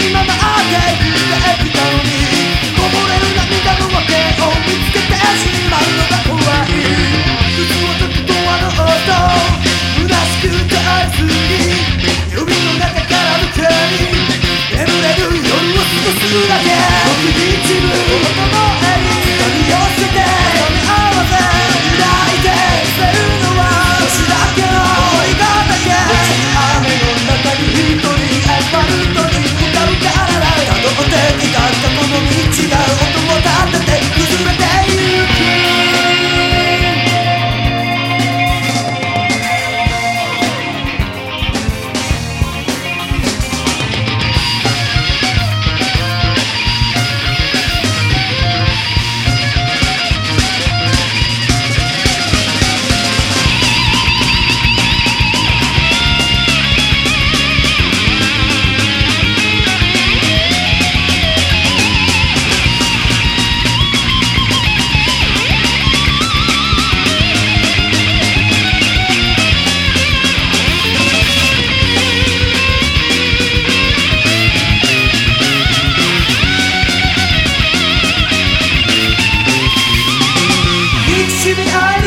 今も Give me high.